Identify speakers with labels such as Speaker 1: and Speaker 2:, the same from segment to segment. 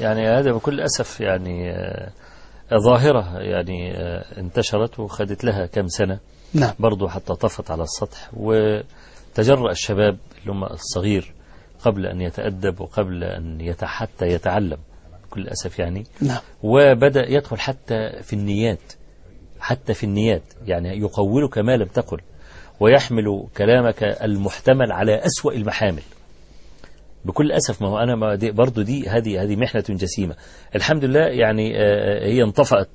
Speaker 1: يعني هذا بكل أسف يعني آه، ظاهرة يعني آه، انتشرت وخدت لها كم سنة.
Speaker 2: نعم.
Speaker 1: برضو حتى طفت على السطح وتجرأ الشباب اللي هم الصغير قبل أن يتأدب وقبل أن حتى يتعلم بكل أسف يعني.
Speaker 2: نعم.
Speaker 1: وبدأ يدخل حتى في النيات حتى في النيات يعني يقولك ما لم تقل ويحمل كلامك المحتمل على أسوأ المحامل. بكل أسف ما هو أنا ما دي برضو دي هذه هذه محنة جسيمة. الحمد لله يعني آه، هي انطفأت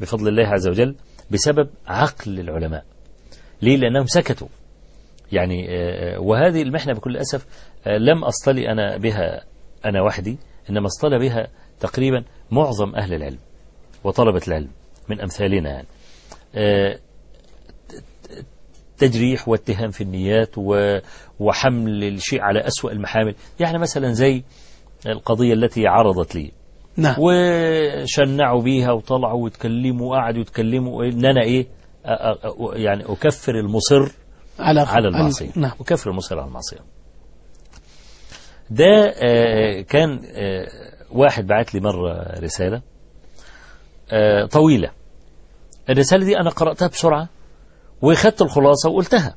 Speaker 1: بفضل الله عز وجل بسبب عقل العلماء. ليه؟ لأنهم سكتوا. يعني آه، وهذه المحنة بكل أسف آه، لم أصطلي أنا بها أنا وحدي إنما اصطلى بها تقريبا معظم أهل العلم وطلبة العلم من أمثالنا يعني. تجريح واتهام في النيات وحمل الشيء على أسوأ المحامل. يعني مثلا زي القضية التي عرضت لي.
Speaker 2: نعم.
Speaker 1: وشنعوا بيها وطلعوا واتكلموا وقعدوا يتكلموا. إن أنا إيه؟ يعني أكفر المصر
Speaker 2: على
Speaker 1: على المعصية.
Speaker 2: نعم.
Speaker 1: أكفر المصر على المعصية. ده آه، كان آه، واحد بعت لي مرة رسالة آه، طويلة. الرسالة دي أنا قرأتها بسرعة. وخدت الخلاصة وقلتها.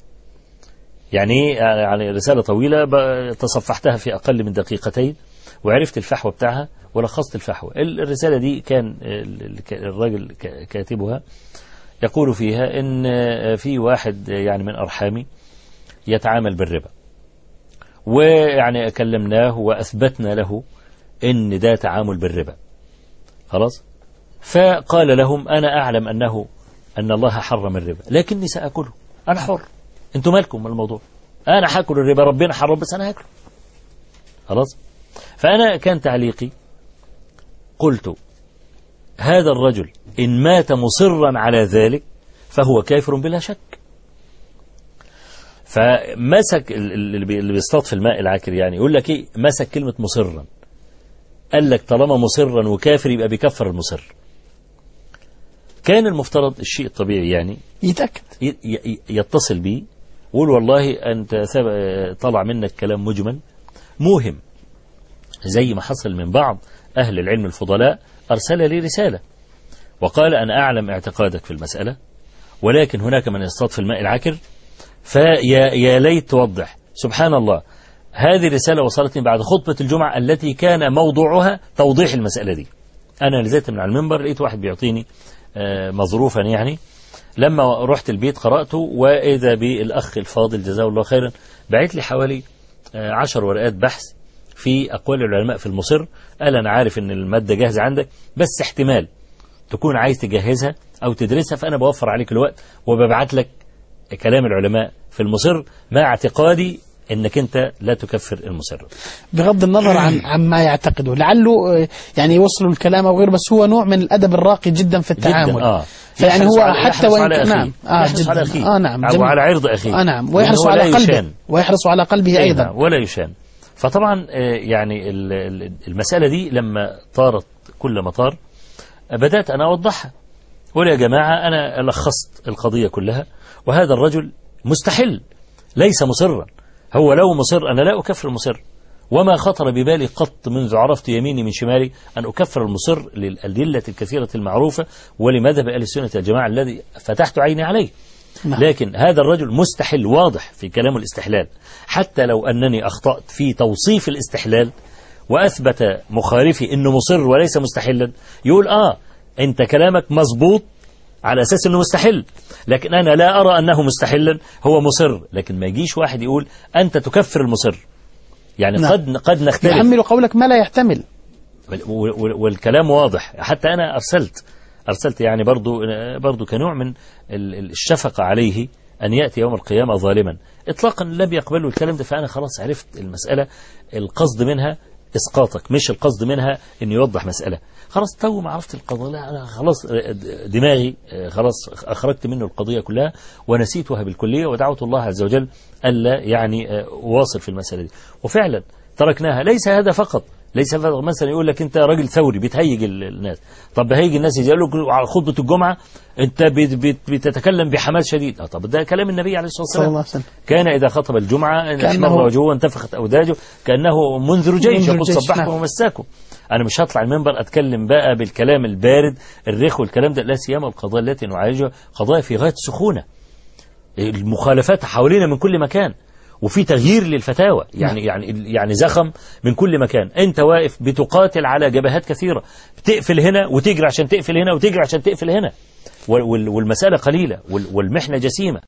Speaker 1: يعني؟ يعني رسالة طويلة ب- تصفحتها في أقل من دقيقتين وعرفت الفحوى بتاعها ولخصت الفحوى. ال- الرسالة دي كان ال- ال- الراجل كاتبها يقول فيها إن في واحد يعني من أرحامي يتعامل بالربا. ويعني كلمناه وأثبتنا له إن ده تعامل بالربا. خلاص؟ فقال لهم أنا أعلم أنه أن الله حرم الربا. لكني سأكله. أنا حر. أنتم مالكم من الموضوع؟ أنا حاكل الربا. ربنا حرم بس أنا هاكله. خلاص؟ فأنا كان تعليقي قلت هذا الرجل إن مات مصرا على ذلك فهو كافر بلا شك. فمسك ال- ال- اللي بي- اللي بيصطاد في الماء العكر يعني يقول لك إيه؟ مسك كلمة مصرا. قال لك طالما مصرا وكافر يبقى بيكفر المصر. كان المفترض الشيء الطبيعي يعني
Speaker 2: يتأكد.
Speaker 1: يتصل بي ويقول والله أنت طلع منك كلام مجمل موهم زي ما حصل من بعض أهل العلم الفضلاء أرسل لي رسالة وقال أنا أعلم اعتقادك في المسألة ولكن هناك من يصطاد في الماء العكر فيا يا ليت توضح. سبحان الله. هذه الرسالة وصلتني بعد خطبة الجمعة التي كان موضوعها توضيح المسألة دي. أنا نزلت من على المنبر لقيت واحد بيعطيني مظروفا يعني. لما رحت البيت قرأته وإذا بالأخ الفاضل جزاه الله خيرا بعت لي حوالي آه، عشر ورقات بحث في أقوال العلماء في المصر. قال أنا عارف إن المادة جاهزة عندك بس احتمال تكون عايز تجهزها أو تدرسها فأنا بوفر عليك الوقت وببعت لك كلام العلماء في المصر مع اعتقادي إنك أنت لا تكفر المصر
Speaker 2: بغض النظر عن عما يعتقده لعله آه، يعني يوصلوا الكلام أو غير بس هو نوع من الأدب الراقي جدا في التعامل.
Speaker 1: جدا آه
Speaker 2: فيعني هو
Speaker 1: على-
Speaker 2: حتى وإن
Speaker 1: على.
Speaker 2: نعم آه
Speaker 1: يحرص
Speaker 2: جدا.
Speaker 1: على أخيه.
Speaker 2: آه نعم جميل.
Speaker 1: على عرض أخيه.
Speaker 2: آه نعم ويحرص على قلبه.
Speaker 1: يشان.
Speaker 2: ويحرص على قلبه
Speaker 1: أي
Speaker 2: أيضا.
Speaker 1: نعم، ولا يشان. فطبعا آه، يعني ال- ال- المسألة دي لما طارت كل ما طار بدأت أنا أوضحها. قول يا جماعة أنا لخصت القضية كلها وهذا الرجل مستحل ليس مصرا. هو لو مصر أنا لا أكفر المصر. وما خطر ببالي قط منذ عرفت يميني من شمالي أن أكفر المصر للأدلة الكثيرة المعروفة ولمذهب أهل السنة والجماعة الذي فتحت عيني عليه.
Speaker 2: نعم.
Speaker 1: لكن هذا الرجل مستحل واضح في كلامه الاستحلال. حتى لو أنني أخطأت في توصيف الاستحلال وأثبت مخالفي أنه مصر وليس مستحلا يقول آه أنت كلامك مظبوط على أساس أنه مستحل. لكن أنا لا أرى أنه مستحلا هو مصر. لكن ما يجيش واحد يقول أنت تكفر المصر. يعني
Speaker 2: نعم.
Speaker 1: قد قد نختلف.
Speaker 2: يحمل قولك ما لا يحتمل.
Speaker 1: وال- وال- والكلام واضح. حتى أنا أرسلت أرسلت يعني برضو برضو كنوع من ال- ال- الشفقة عليه أن يأتي يوم القيامة ظالما. إطلاقا لم يقبلوا الكلام ده فأنا خلاص عرفت المسألة القصد منها إسقاطك مش القصد منها أن يوضح مسألة. خلاص تو ما عرفت القضية لا أنا خلاص دماغي خلاص أخرجت منه القضية كلها ونسيتها بالكلية ودعوت الله عز وجل ألا يعني أواصل في المسألة دي. وفعلا تركناها ليس هذا فقط. ليس فقط مثلا يقول لك أنت راجل ثوري بتهيج ال- الناس. طب بهيج الناس يجي لك على خطبة الجمعة أنت بت- بت- بتتكلم بحماس شديد. آه طب ده كلام النبي عليه
Speaker 2: الصلاة الله
Speaker 1: والسلام
Speaker 2: عليه وسلم.
Speaker 1: كان إذا خطب
Speaker 2: الجمعة
Speaker 1: احمر وجهه وانتفخت أوداجه كأنه منذر جيش. يقول صبحكم
Speaker 2: نعم.
Speaker 1: ومساكم. أنا مش هطلع المنبر أتكلم بقى بالكلام البارد الرخ والكلام ده. لا سيما القضايا التي نعالجها قضايا في غاية السخونه المخالفات حوالينا من كل مكان. وفي تغيير للفتاوى يعني يعني يعني زخم من كل مكان. أنت واقف بتقاتل على جبهات كثيرة. بتقفل هنا وتجري عشان تقفل هنا وتجري عشان تقفل هنا. وال- وال- والمسألة قليلة وال- والمحنة جسيمة.